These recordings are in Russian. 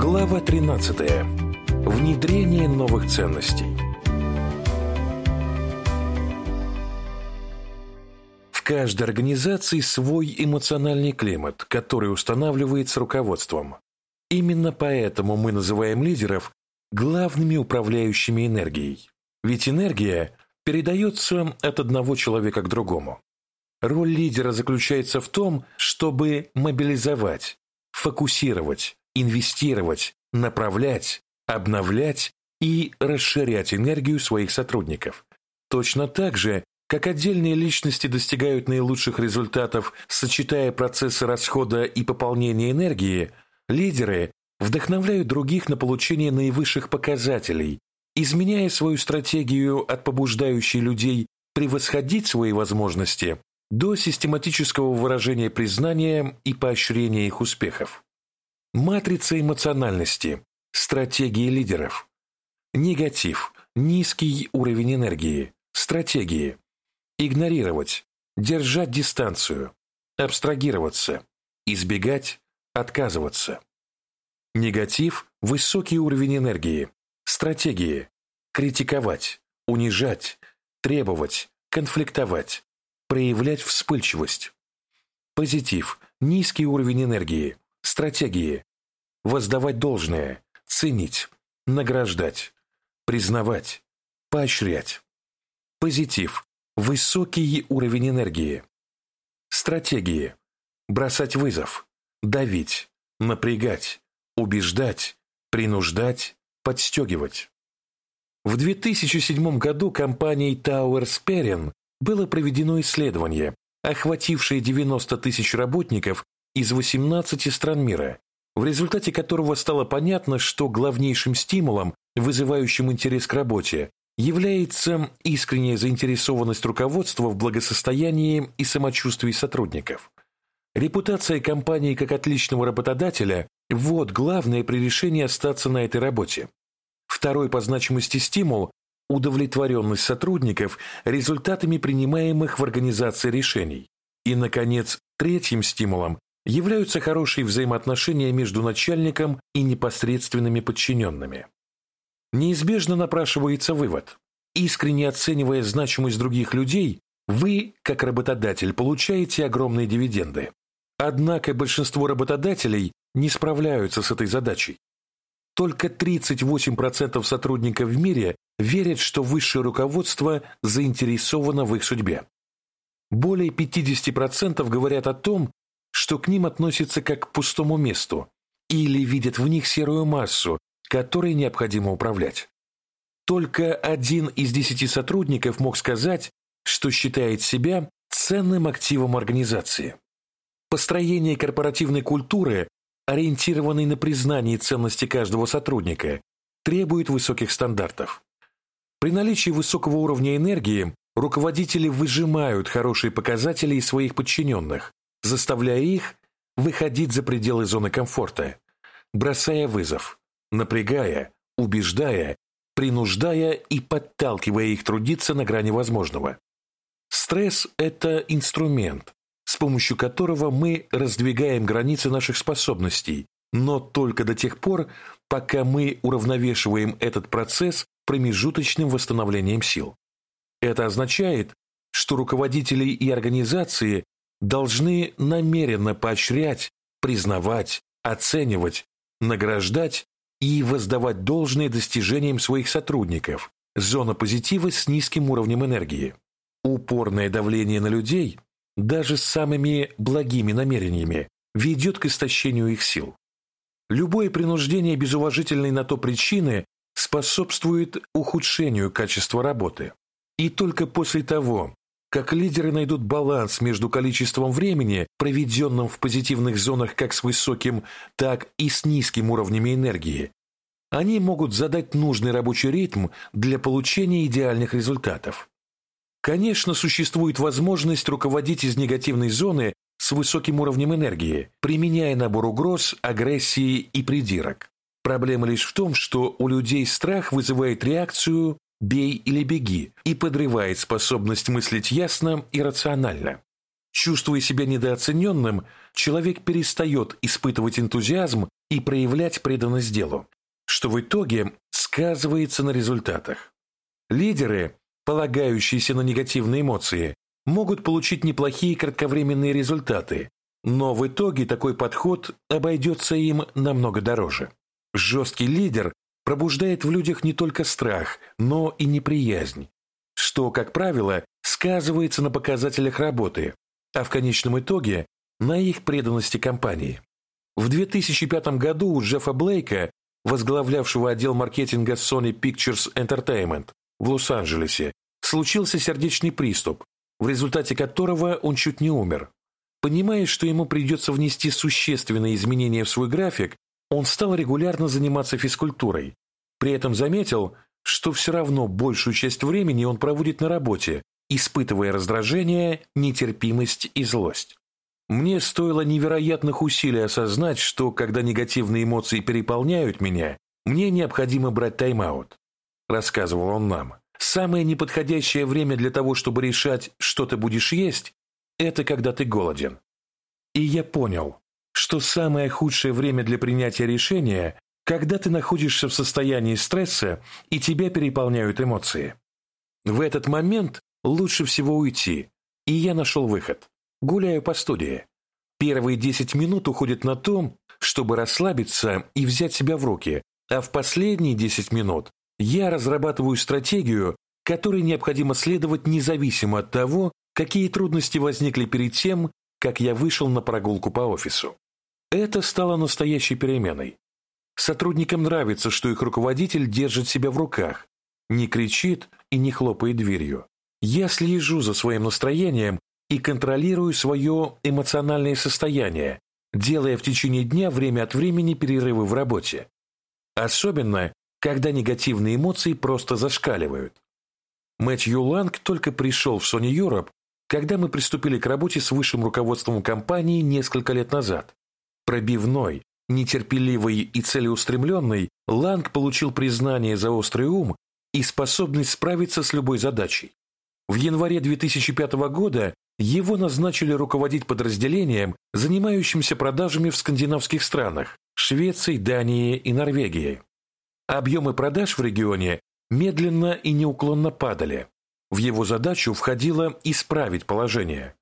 Глава 13. Внедрение новых ценностей. В каждой организации свой эмоциональный климат, который устанавливается руководством. Именно поэтому мы называем лидеров главными управляющими энергией. Ведь энергия передается от одного человека к другому. Роль лидера заключается в том, чтобы мобилизовать, фокусировать, инвестировать, направлять, обновлять и расширять энергию своих сотрудников. Точно так же, как отдельные личности достигают наилучших результатов, сочетая процессы расхода и пополнения энергии, лидеры вдохновляют других на получение наивысших показателей, изменяя свою стратегию от побуждающей людей превосходить свои возможности до систематического выражения признания и поощрения их успехов. Матрица эмоциональности, стратегии лидеров. Негатив, низкий уровень энергии, стратегии. Игнорировать, держать дистанцию, абстрагироваться, избегать, отказываться. Негатив – высокий уровень энергии, стратегии. Критиковать, унижать, требовать, конфликтовать, проявлять вспыльчивость. Позитив – низкий уровень энергии, стратегии. Воздавать должное, ценить, награждать, признавать, поощрять. Позитив – высокий уровень энергии. Стратегии. Бросать вызов, давить, напрягать, убеждать, принуждать, подстегивать. В 2007 году компанией Tower Sperrin было проведено исследование, охватившее 90 тысяч работников из 18 стран мира, в результате которого стало понятно, что главнейшим стимулом, вызывающим интерес к работе, является искренняя заинтересованность руководства в благосостоянии и самочувствии сотрудников. Репутация компании как отличного работодателя – вот главное при решении остаться на этой работе. Второй по значимости стимул удовлетворенность сотрудников результатами принимаемых в организации решений. И, наконец, третьим стимулом являются хорошие взаимоотношения между начальником и непосредственными подчиненными. Неизбежно напрашивается вывод. Искренне оценивая значимость других людей, вы, как работодатель, получаете огромные дивиденды. Однако большинство работодателей не справляются с этой задачей. Только 38% сотрудников в мире верят, что высшее руководство заинтересовано в их судьбе. Более 50% говорят о том, что к ним относятся как к пустому месту или видят в них серую массу, которой необходимо управлять. Только один из десяти сотрудников мог сказать, что считает себя ценным активом организации. Построение корпоративной культуры, ориентированной на признание ценности каждого сотрудника, требует высоких стандартов. При наличии высокого уровня энергии руководители выжимают хорошие показатели из своих подчиненных, заставляя их выходить за пределы зоны комфорта, бросая вызов, напрягая, убеждая, принуждая и подталкивая их трудиться на грани возможного. Стресс – это инструмент, с помощью которого мы раздвигаем границы наших способностей, но только до тех пор, пока мы уравновешиваем этот процесс промежуточным восстановлением сил. Это означает, что руководители и организации должны намеренно поощрять, признавать, оценивать, награждать и воздавать должное достижениям своих сотрудников, зона позитива с низким уровнем энергии. Упорное давление на людей, даже с самыми благими намерениями, ведет к истощению их сил. Любое принуждение без уважительной на то причины способствует ухудшению качества работы. И только после того, как лидеры найдут баланс между количеством времени, проведенным в позитивных зонах как с высоким, так и с низким уровнями энергии, они могут задать нужный рабочий ритм для получения идеальных результатов. Конечно, существует возможность руководить из негативной зоны с высоким уровнем энергии, применяя набор угроз, агрессии и придирок. Проблема лишь в том, что у людей страх вызывает реакцию «бей или беги» и подрывает способность мыслить ясно и рационально. Чувствуя себя недооцененным, человек перестает испытывать энтузиазм и проявлять преданность делу, что в итоге сказывается на результатах. Лидеры, полагающиеся на негативные эмоции, могут получить неплохие кратковременные результаты, но в итоге такой подход обойдется им намного дороже. Жесткий лидер пробуждает в людях не только страх, но и неприязнь, что, как правило, сказывается на показателях работы, а в конечном итоге на их преданности компании. В 2005 году у Джеффа Блейка, возглавлявшего отдел маркетинга Sony Pictures Entertainment в Лос-Анджелесе, случился сердечный приступ, в результате которого он чуть не умер. Понимая, что ему придется внести существенные изменения в свой график, он стал регулярно заниматься физкультурой. При этом заметил, что все равно большую часть времени он проводит на работе, испытывая раздражение, нетерпимость и злость. Мне стоило невероятных усилий осознать, что когда негативные эмоции переполняют меня, мне необходимо брать тайм-аут. Рассказывал он нам. Самое неподходящее время для того, чтобы решать, что ты будешь есть, это когда ты голоден. И я понял, что самое худшее время для принятия решения, когда ты находишься в состоянии стресса и тебя переполняют эмоции. В этот момент лучше всего уйти, и я нашел выход. Гуляю по студии. Первые 10 минут уходят на то, чтобы расслабиться и взять себя в руки, а в последние 10 минут я разрабатываю стратегию, которой необходимо следовать независимо от того, какие трудности возникли перед тем, как я вышел на прогулку по офису. Это стало настоящей переменой. Сотрудникам нравится, что их руководитель держит себя в руках, не кричит и не хлопает дверью. Я слежу за своим настроением и контролирую свое эмоциональное состояние, делая в течение дня время от времени перерывы в работе. Особенно, когда негативные эмоции просто зашкаливают. Мэтью Ланг только пришел в Sony Europe, когда мы приступили к работе с высшим руководством компании несколько лет назад. Пробивной, нетерпеливый и целеустремленный, Ланг получил признание за острый ум и способность справиться с любой задачей. В январе 2005 года его назначили руководить подразделением, занимающимся продажами в скандинавских странах – Швеции, Дании и Норвегии. Объемы продаж в регионе медленно и неуклонно падали. В его задачу входило исправить положение.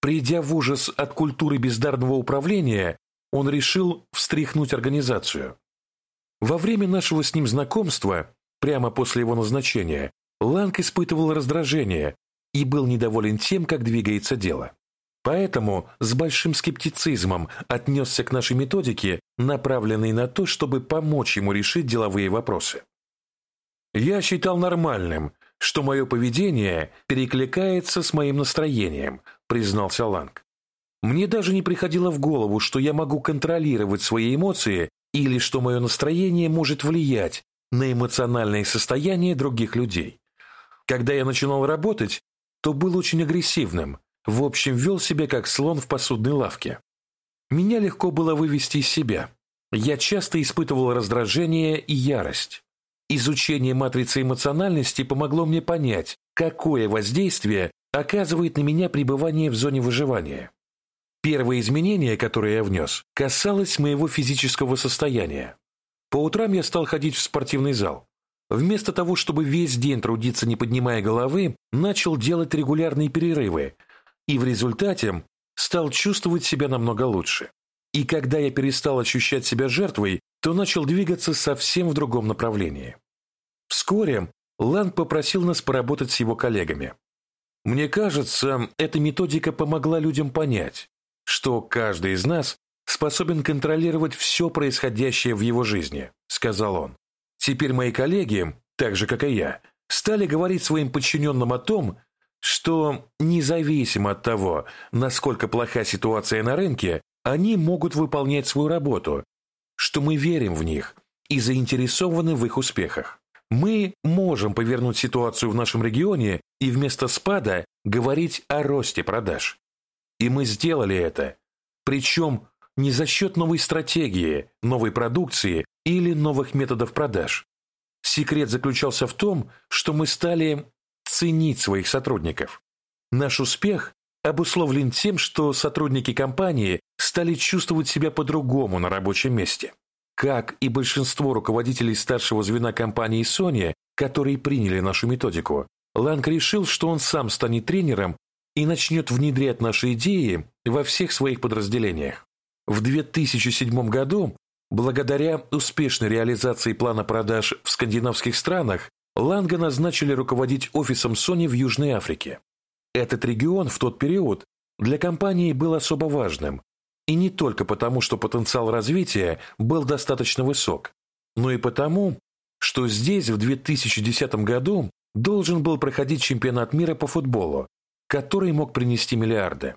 Придя в ужас от культуры бездарного управления, он решил встряхнуть организацию. Во время нашего с ним знакомства, прямо после его назначения, Ланг испытывал раздражение и был недоволен тем, как двигается дело. Поэтому с большим скептицизмом отнесся к нашей методике, направленной на то, чтобы помочь ему решить деловые вопросы. Я считал нормальным, что мое поведение перекликается с моим настроением, признался Ланг. Мне даже не приходило в голову, что я могу контролировать свои эмоции или что мое настроение может влиять на эмоциональное состояние других людей. Когда я начинал работать, то был очень агрессивным, в общем, вел себя как слон в посудной лавке. Меня легко было вывести из себя. Я часто испытывал раздражение и ярость. Изучение матрицы эмоциональности помогло мне понять, какое воздействие оказывает на меня пребывание в зоне выживания. Первое изменение, которое я внес, касалось моего физического состояния. По утрам я стал ходить в спортивный зал. Вместо того, чтобы весь день трудиться, не поднимая головы, начал делать регулярные перерывы, и в результате стал чувствовать себя намного лучше. И когда я перестал ощущать себя жертвой, то начал двигаться совсем в другом направлении. Вскоре Ланд попросил нас поработать с его коллегами. Мне кажется, эта методика помогла людям понять, что каждый из нас способен контролировать все происходящее в его жизни, сказал он. Теперь мои коллеги, так же как и я, стали говорить своим подчиненным о том, что независимо от того, насколько плоха ситуация на рынке, они могут выполнять свою работу, что мы верим в них и заинтересованы в их успехах. Мы можем повернуть ситуацию в нашем регионе и вместо спада говорить о росте продаж. И мы сделали это. Причем не за счет новой стратегии, новой продукции или новых методов продаж. Секрет заключался в том, что мы стали ценить своих сотрудников. Наш успех обусловлен тем, что сотрудники компании стали чувствовать себя по-другому на рабочем месте. Как и большинство руководителей старшего звена компании Sony, которые приняли нашу методику, Ланг решил, что он сам станет тренером и начнет внедрять наши идеи во всех своих подразделениях. В 2007 году, благодаря успешной реализации плана продаж в скандинавских странах, Ланга назначили руководить офисом Sony в Южной Африке. Этот регион в тот период для компании был особо важным, и не только потому, что потенциал развития был достаточно высок, но и потому, что здесь в 2010 году должен был проходить чемпионат мира по футболу, который мог принести миллиарды.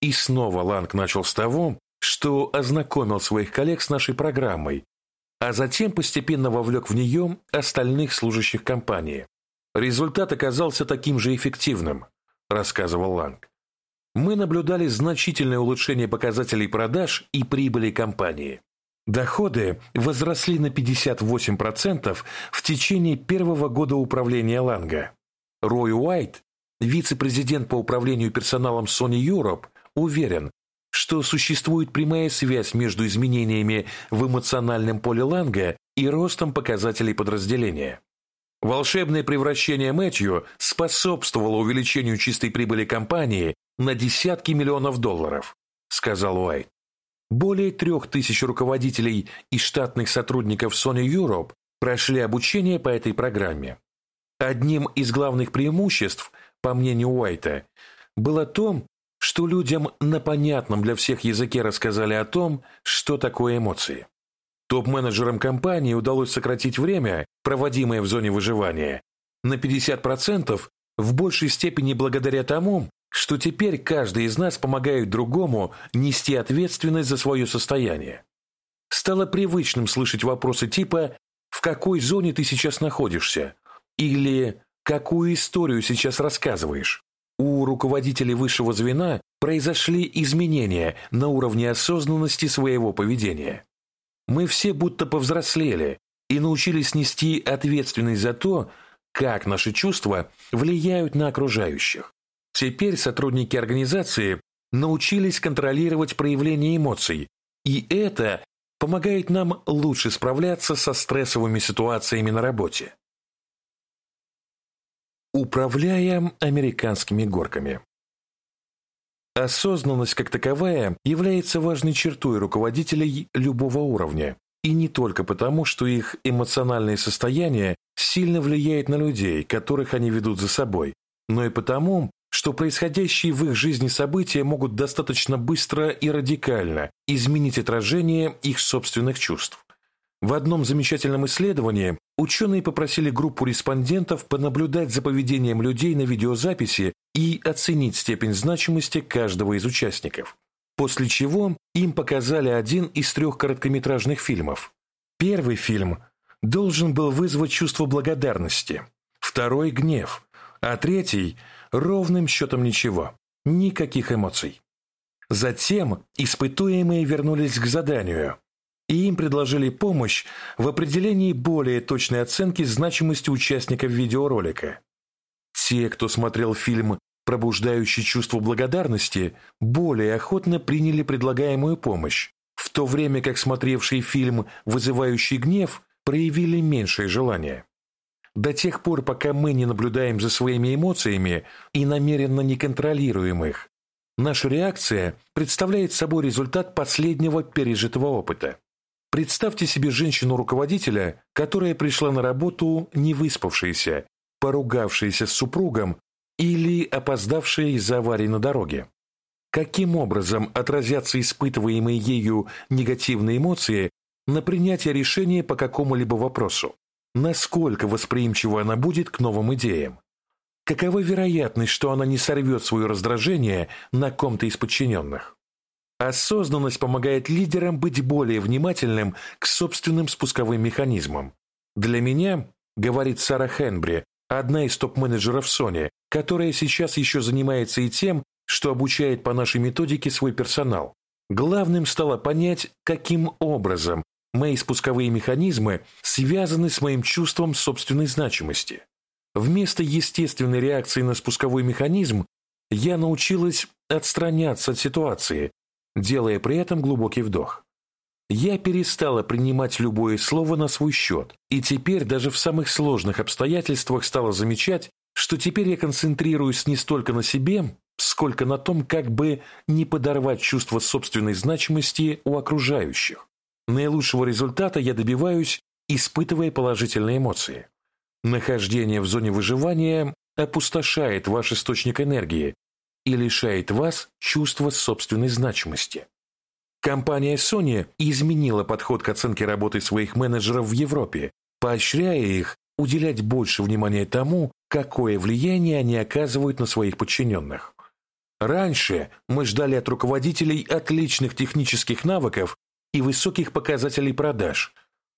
И снова Ланг начал с того, что ознакомил своих коллег с нашей программой, а затем постепенно вовлек в нее остальных служащих компании. Результат оказался таким же эффективным, рассказывал Ланг. Мы наблюдали значительное улучшение показателей продаж и прибыли компании. Доходы возросли на 58% в течение первого года управления Ланга. Рой Уайт, вице-президент по управлению персоналом Sony Europe, уверен, что существует прямая связь между изменениями в эмоциональном поле Ланга и ростом показателей подразделения. Волшебное превращение Мэтью способствовало увеличению чистой прибыли компании на десятки миллионов долларов, сказал Уайт. Более трех тысяч руководителей и штатных сотрудников Sony Europe прошли обучение по этой программе. Одним из главных преимуществ, по мнению Уайта, было то, что людям на понятном для всех языке рассказали о том, что такое эмоции. Топ-менеджерам компании удалось сократить время, проводимое в зоне выживания, на 50% в большей степени благодаря тому, что теперь каждый из нас помогает другому нести ответственность за свое состояние. Стало привычным слышать вопросы типа «В какой зоне ты сейчас находишься?» или «Какую историю сейчас рассказываешь?» У руководителей высшего звена произошли изменения на уровне осознанности своего поведения. Мы все будто повзрослели и научились нести ответственность за то, как наши чувства влияют на окружающих. Теперь сотрудники организации научились контролировать проявление эмоций, и это помогает нам лучше справляться со стрессовыми ситуациями на работе. Управляем американскими горками. Осознанность как таковая является важной чертой руководителей любого уровня, и не только потому, что их эмоциональное состояние сильно влияет на людей, которых они ведут за собой, но и потому, что происходящие в их жизни события могут достаточно быстро и радикально изменить отражение их собственных чувств. В одном замечательном исследовании ученые попросили группу респондентов понаблюдать за поведением людей на видеозаписи и оценить степень значимости каждого из участников. После чего им показали один из трех короткометражных фильмов. Первый фильм должен был вызвать чувство благодарности, второй – гнев, а третий – ровным счетом ничего, никаких эмоций. Затем испытуемые вернулись к заданию – и им предложили помощь в определении более точной оценки значимости участников видеоролика. Те, кто смотрел фильм «Пробуждающий чувство благодарности», более охотно приняли предлагаемую помощь, в то время как смотревший фильм «Вызывающий гнев» проявили меньшее желание. До тех пор, пока мы не наблюдаем за своими эмоциями и намеренно не контролируем их, наша реакция представляет собой результат последнего пережитого опыта. Представьте себе женщину-руководителя, которая пришла на работу не выспавшаяся, поругавшаяся с супругом или опоздавшая из-за аварии на дороге. Каким образом отразятся испытываемые ею негативные эмоции на принятие решения по какому-либо вопросу? Насколько восприимчива она будет к новым идеям? Какова вероятность, что она не сорвет свое раздражение на ком-то из подчиненных? Осознанность помогает лидерам быть более внимательным к собственным спусковым механизмам. Для меня, говорит Сара Хенбри, одна из топ-менеджеров Sony, которая сейчас еще занимается и тем, что обучает по нашей методике свой персонал. Главным стало понять, каким образом мои спусковые механизмы связаны с моим чувством собственной значимости. Вместо естественной реакции на спусковой механизм я научилась отстраняться от ситуации, делая при этом глубокий вдох. Я перестала принимать любое слово на свой счет, и теперь даже в самых сложных обстоятельствах стала замечать, что теперь я концентрируюсь не столько на себе, сколько на том, как бы не подорвать чувство собственной значимости у окружающих. Наилучшего результата я добиваюсь, испытывая положительные эмоции. Нахождение в зоне выживания опустошает ваш источник энергии и лишает вас чувства собственной значимости. Компания Sony изменила подход к оценке работы своих менеджеров в Европе, поощряя их уделять больше внимания тому, какое влияние они оказывают на своих подчиненных. Раньше мы ждали от руководителей отличных технических навыков и высоких показателей продаж,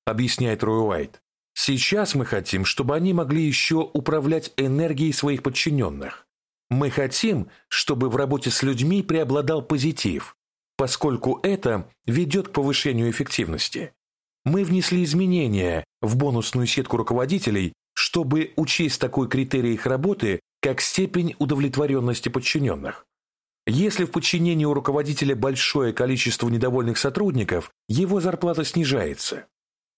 объясняет Рой Уайт. Сейчас мы хотим, чтобы они могли еще управлять энергией своих подчиненных. Мы хотим, чтобы в работе с людьми преобладал позитив, поскольку это ведет к повышению эффективности. Мы внесли изменения в бонусную сетку руководителей, чтобы учесть такой критерий их работы, как степень удовлетворенности подчиненных. Если в подчинении у руководителя большое количество недовольных сотрудников, его зарплата снижается.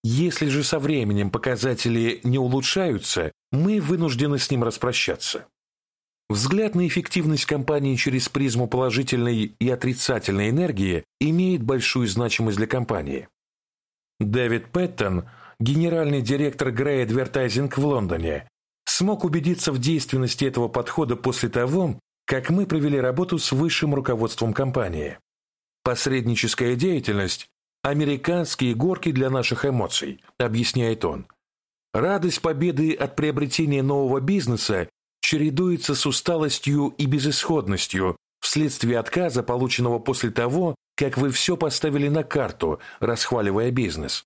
Если же со временем показатели не улучшаются, мы вынуждены с ним распрощаться. Взгляд на эффективность компании через призму положительной и отрицательной энергии имеет большую значимость для компании. Дэвид Пэттон, генеральный директор Grey Advertising в Лондоне, смог убедиться в действенности этого подхода после того, как мы провели работу с высшим руководством компании. Посредническая деятельность – американские горки для наших эмоций, объясняет он. Радость победы от приобретения нового бизнеса чередуется с усталостью и безысходностью вследствие отказа, полученного после того, как вы все поставили на карту, расхваливая бизнес.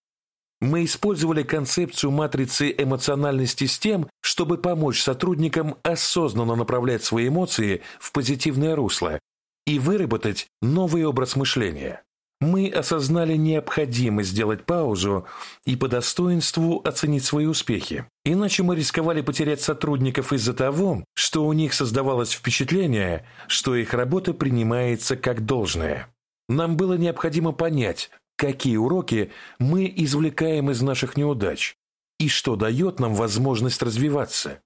Мы использовали концепцию матрицы эмоциональности с тем, чтобы помочь сотрудникам осознанно направлять свои эмоции в позитивное русло и выработать новый образ мышления мы осознали необходимость сделать паузу и по достоинству оценить свои успехи. Иначе мы рисковали потерять сотрудников из-за того, что у них создавалось впечатление, что их работа принимается как должное. Нам было необходимо понять, какие уроки мы извлекаем из наших неудач и что дает нам возможность развиваться.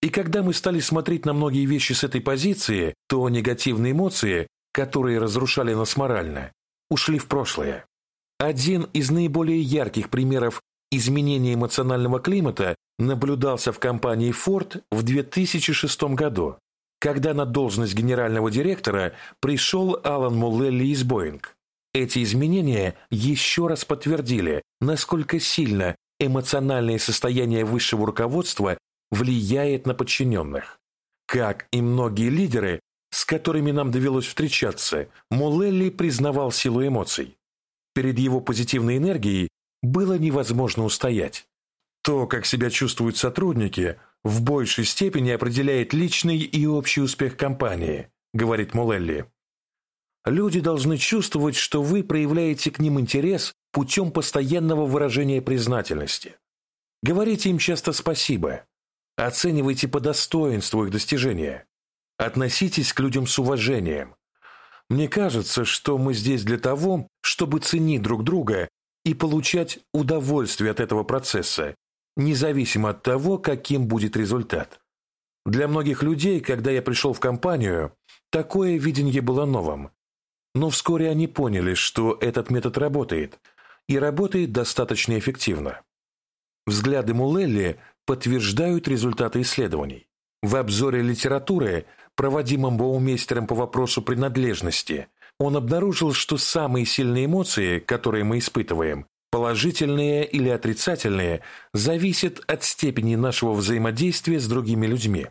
И когда мы стали смотреть на многие вещи с этой позиции, то негативные эмоции, которые разрушали нас морально, ушли в прошлое. Один из наиболее ярких примеров изменения эмоционального климата наблюдался в компании Ford в 2006 году, когда на должность генерального директора пришел Алан Муллелли из Boeing. Эти изменения еще раз подтвердили, насколько сильно эмоциональное состояние высшего руководства влияет на подчиненных. Как и многие лидеры, с которыми нам довелось встречаться, Мулелли признавал силу эмоций. Перед его позитивной энергией было невозможно устоять. То, как себя чувствуют сотрудники, в большей степени определяет личный и общий успех компании, говорит Мулелли. Люди должны чувствовать, что вы проявляете к ним интерес путем постоянного выражения признательности. Говорите им часто спасибо. Оценивайте по достоинству их достижения. Относитесь к людям с уважением. Мне кажется, что мы здесь для того, чтобы ценить друг друга и получать удовольствие от этого процесса, независимо от того, каким будет результат. Для многих людей, когда я пришел в компанию, такое видение было новым. Но вскоре они поняли, что этот метод работает, и работает достаточно эффективно. Взгляды Мулелли подтверждают результаты исследований. В обзоре литературы проводимом Боумейстером по вопросу принадлежности, он обнаружил, что самые сильные эмоции, которые мы испытываем, положительные или отрицательные, зависят от степени нашего взаимодействия с другими людьми.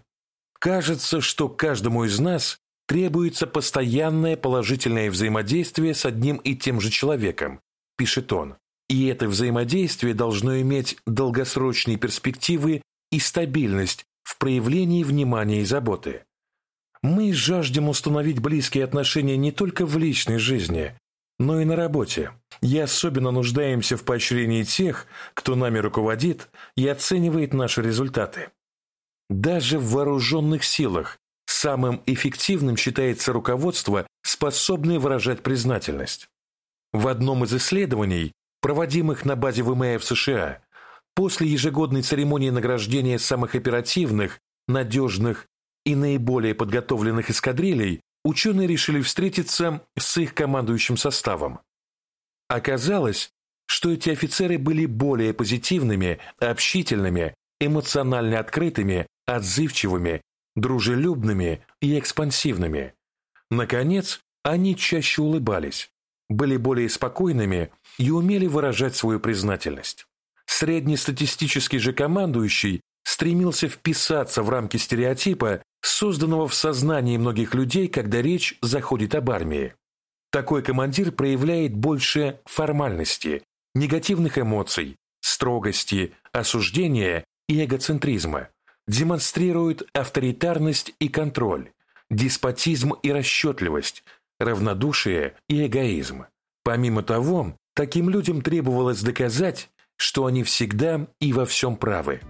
Кажется, что каждому из нас требуется постоянное положительное взаимодействие с одним и тем же человеком, пишет он. И это взаимодействие должно иметь долгосрочные перспективы и стабильность в проявлении внимания и заботы. Мы жаждем установить близкие отношения не только в личной жизни, но и на работе. И особенно нуждаемся в поощрении тех, кто нами руководит и оценивает наши результаты. Даже в вооруженных силах самым эффективным считается руководство, способное выражать признательность. В одном из исследований, проводимых на базе ВМФ в США, после ежегодной церемонии награждения самых оперативных, надежных и наиболее подготовленных эскадрилей, ученые решили встретиться с их командующим составом. Оказалось, что эти офицеры были более позитивными, общительными, эмоционально открытыми, отзывчивыми, дружелюбными и экспансивными. Наконец, они чаще улыбались, были более спокойными и умели выражать свою признательность. Среднестатистический же командующий стремился вписаться в рамки стереотипа, созданного в сознании многих людей, когда речь заходит об армии. Такой командир проявляет больше формальности, негативных эмоций, строгости, осуждения и эгоцентризма, демонстрирует авторитарность и контроль, деспотизм и расчетливость, равнодушие и эгоизм. Помимо того, таким людям требовалось доказать, что они всегда и во всем правы.